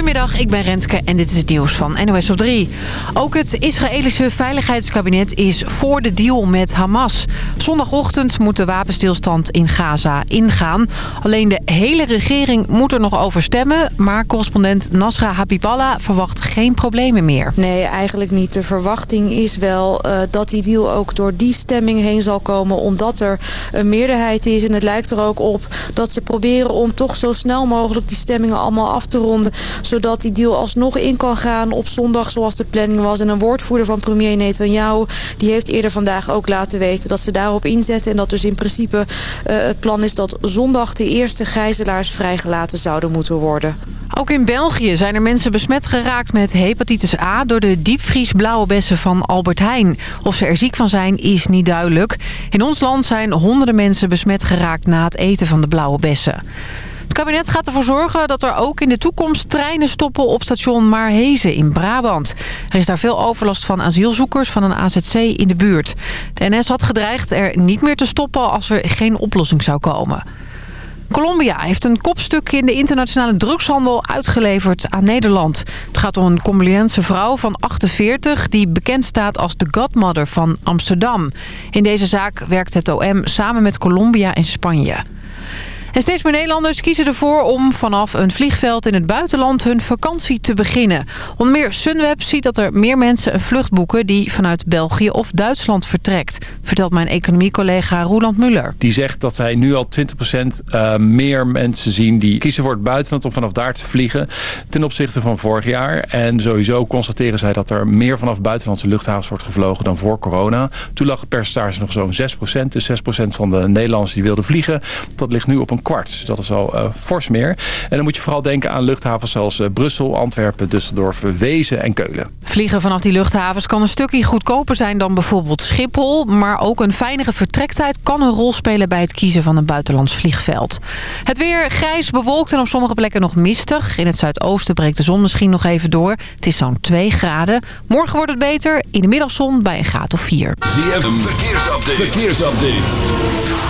Goedemiddag, ik ben Renske en dit is het nieuws van NOS op 3. Ook het Israëlische Veiligheidskabinet is voor de deal met Hamas. Zondagochtend moet de wapenstilstand in Gaza ingaan. Alleen de hele regering moet er nog over stemmen... maar correspondent Nasra Habiballah verwacht geen problemen meer. Nee, eigenlijk niet. De verwachting is wel uh, dat die deal ook door die stemming heen zal komen... omdat er een meerderheid is en het lijkt er ook op dat ze proberen om toch zo snel mogelijk die stemmingen allemaal af te ronden zodat die deal alsnog in kan gaan op zondag zoals de planning was. En een woordvoerder van premier Netanyahu die heeft eerder vandaag ook laten weten dat ze daarop inzetten. En dat dus in principe uh, het plan is dat zondag de eerste gijzelaars vrijgelaten zouden moeten worden. Ook in België zijn er mensen besmet geraakt met hepatitis A... door de diepvriesblauwe bessen van Albert Heijn. Of ze er ziek van zijn, is niet duidelijk. In ons land zijn honderden mensen besmet geraakt... na het eten van de blauwe bessen. Het kabinet gaat ervoor zorgen dat er ook in de toekomst treinen stoppen op station Maarhezen in Brabant. Er is daar veel overlast van asielzoekers van een AZC in de buurt. De NS had gedreigd er niet meer te stoppen als er geen oplossing zou komen. Colombia heeft een kopstuk in de internationale drugshandel uitgeleverd aan Nederland. Het gaat om een Colombiaanse vrouw van 48 die bekend staat als de godmother van Amsterdam. In deze zaak werkt het OM samen met Colombia en Spanje. En steeds meer Nederlanders kiezen ervoor om vanaf een vliegveld in het buitenland hun vakantie te beginnen. Onder meer Sunweb ziet dat er meer mensen een vlucht boeken die vanuit België of Duitsland vertrekt. Vertelt mijn economiecollega Roland Muller. Die zegt dat zij nu al 20% uh, meer mensen zien die kiezen voor het buitenland om vanaf daar te vliegen ten opzichte van vorig jaar. En sowieso constateren zij dat er meer vanaf buitenlandse luchthavens wordt gevlogen dan voor corona. Toen lag het percentage nog zo'n 6%. Dus 6% van de Nederlanders die wilden vliegen. Dat ligt nu op een kwart. Dus dat is al uh, fors meer. En dan moet je vooral denken aan luchthavens zoals uh, Brussel, Antwerpen, Düsseldorf, Wezen en Keulen. Vliegen vanaf die luchthavens kan een stukje goedkoper zijn dan bijvoorbeeld Schiphol. Maar ook een fijnere vertrektijd kan een rol spelen bij het kiezen van een buitenlands vliegveld. Het weer grijs, bewolkt en op sommige plekken nog mistig. In het zuidoosten breekt de zon misschien nog even door. Het is zo'n 2 graden. Morgen wordt het beter. In de middagzon bij een graad of 4. ZFM, verkeersupdate. verkeersupdate.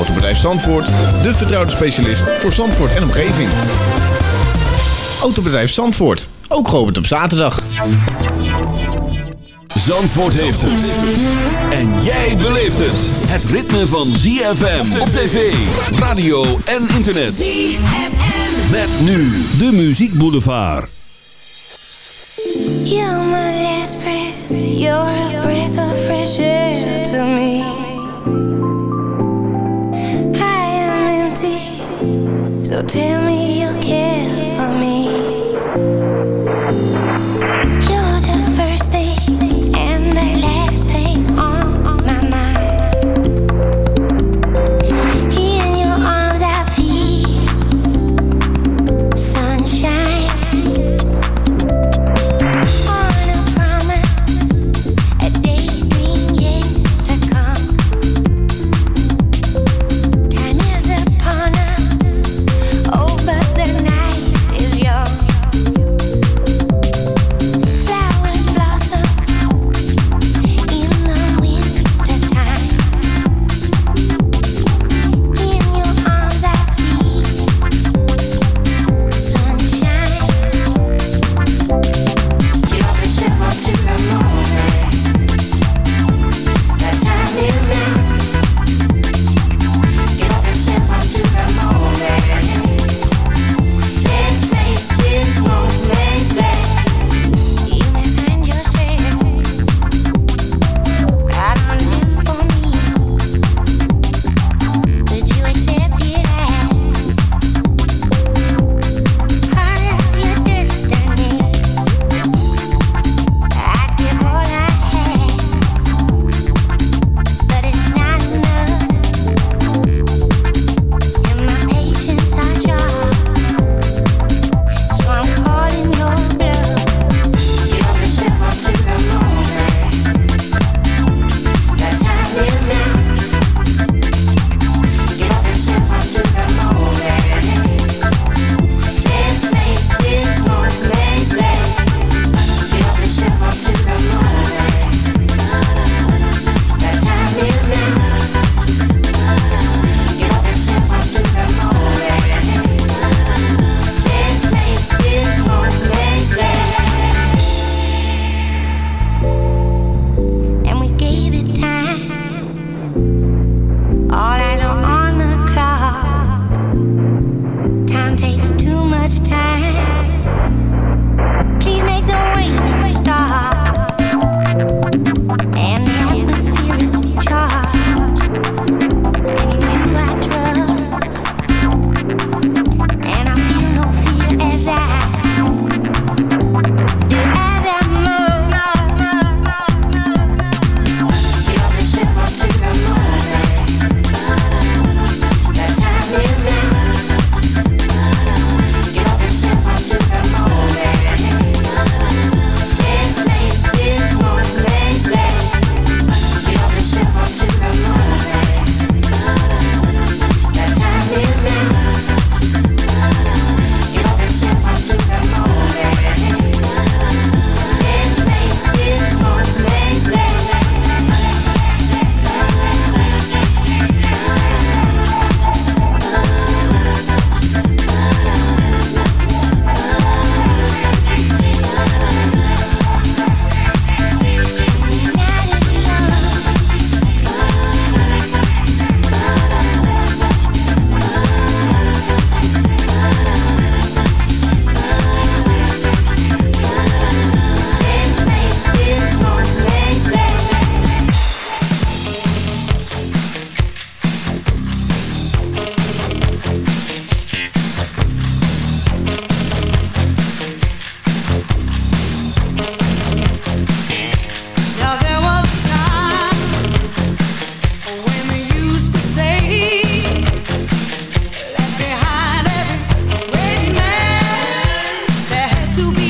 Autobedrijf Zandvoort, de vertrouwde specialist voor Zandvoort en omgeving. Autobedrijf Zandvoort, ook geopend op zaterdag. Zandvoort heeft het. En jij beleeft het. Het ritme van ZFM op tv, radio en internet. ZFM. Met nu de Muziek Boulevard. You're my last breath. You're a breath of fresh air to me. So tell me. to be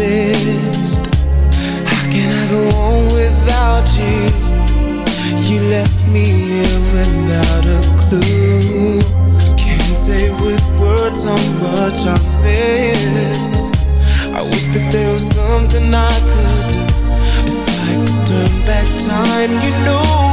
exist. How can I go on without you? You left me here without a clue. Can't say with words how much I miss. I wish that there was something I could do. If I could turn back time, you know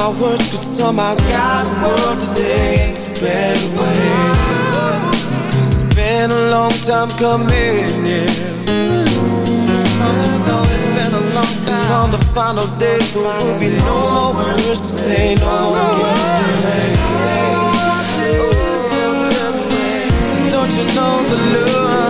my words could somehow guide the world today into a better way. Cause it's been a long time coming, yeah. Don't you know it's been a long time? And on the final day, there will be no more words to say, no more games to play. Oh, Don't you know the love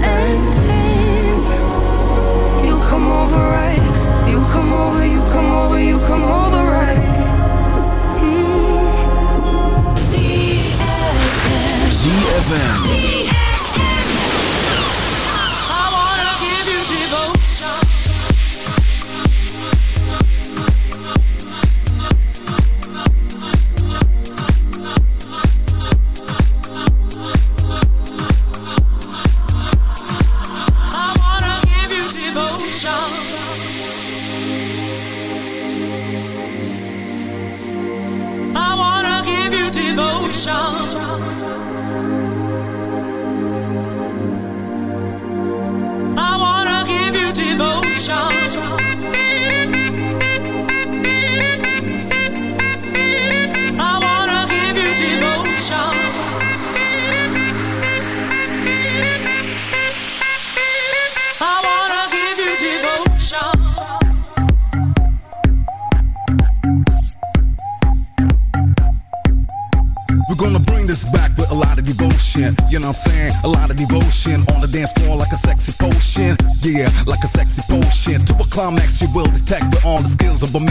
over right. You come over, you come over, you come over right. Mm-hmm. ZFM. of the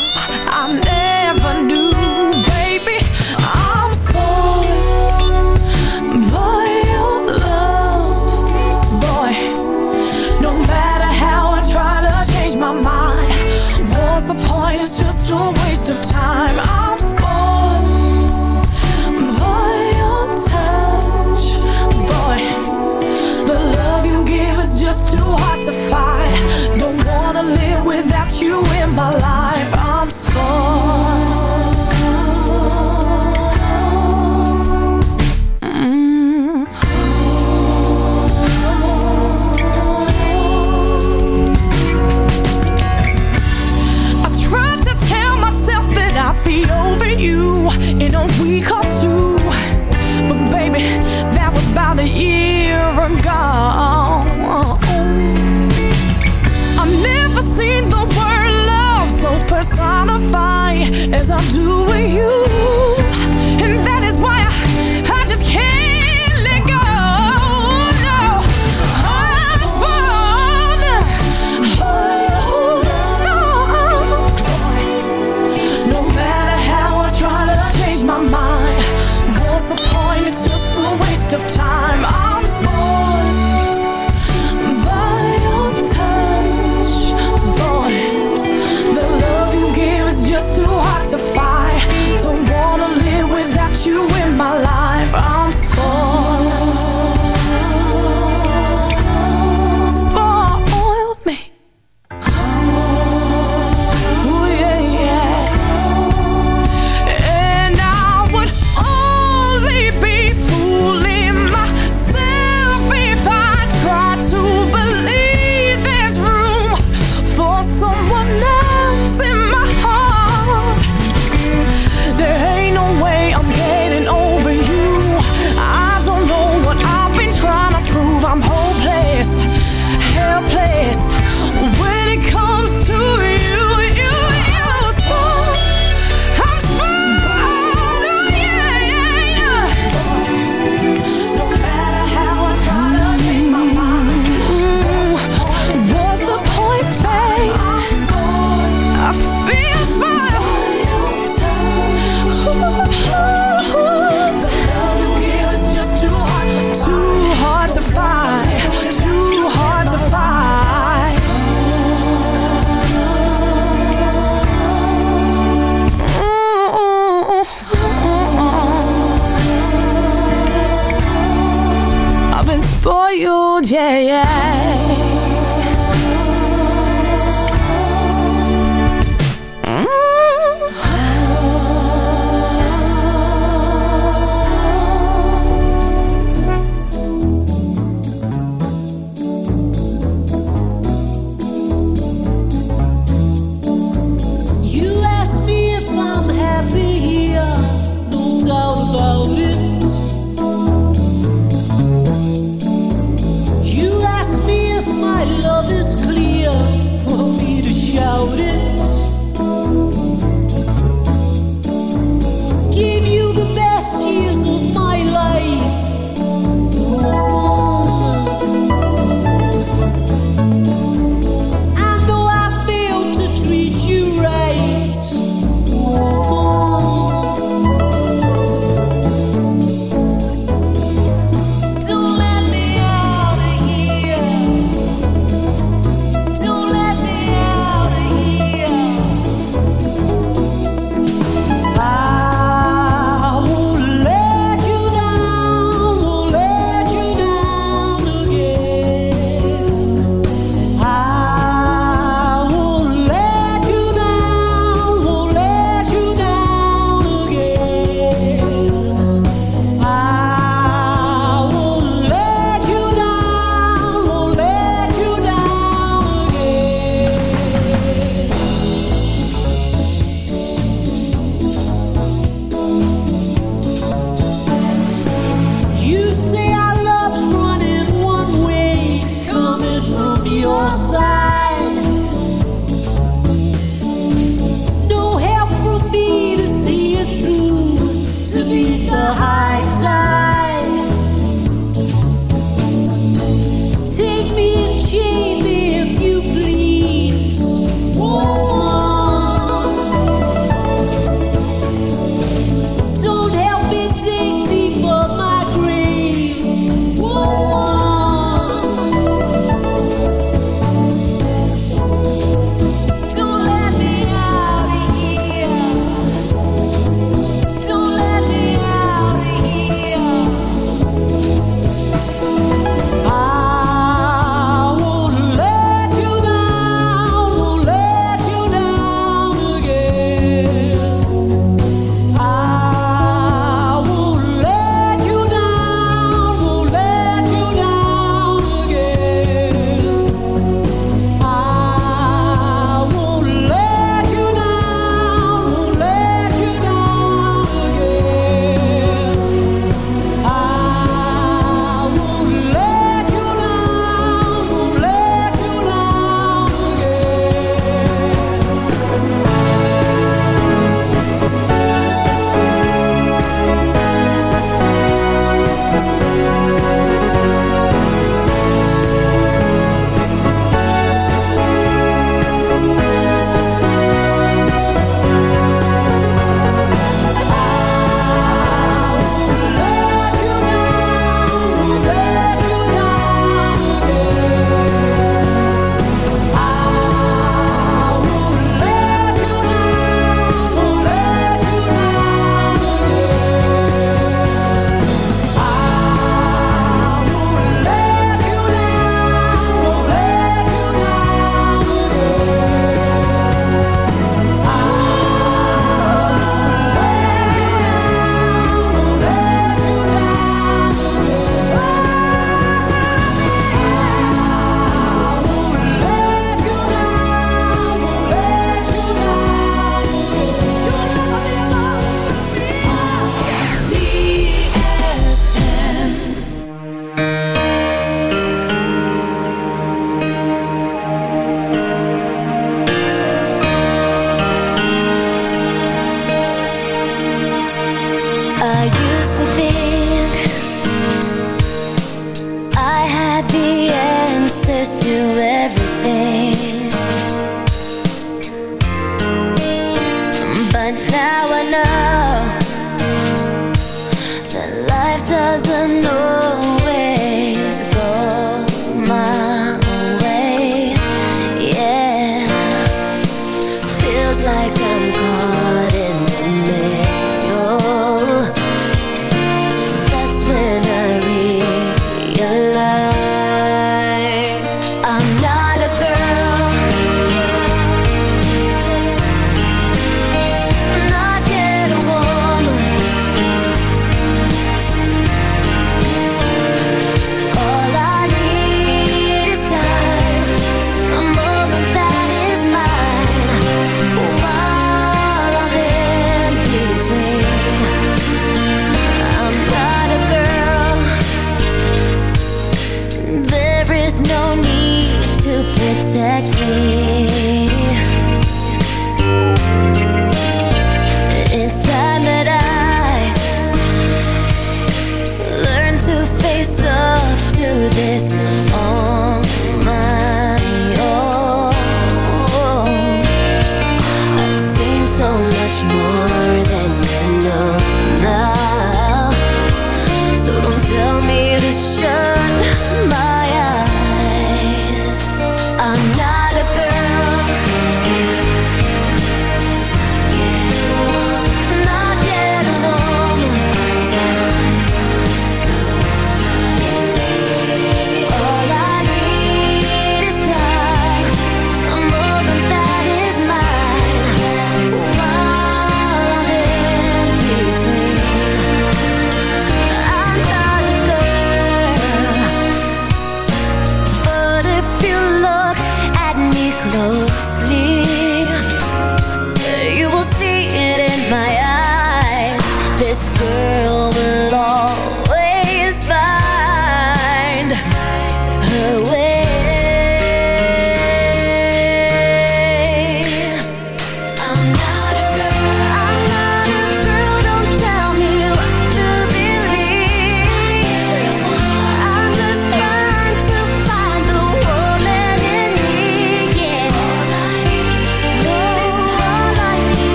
you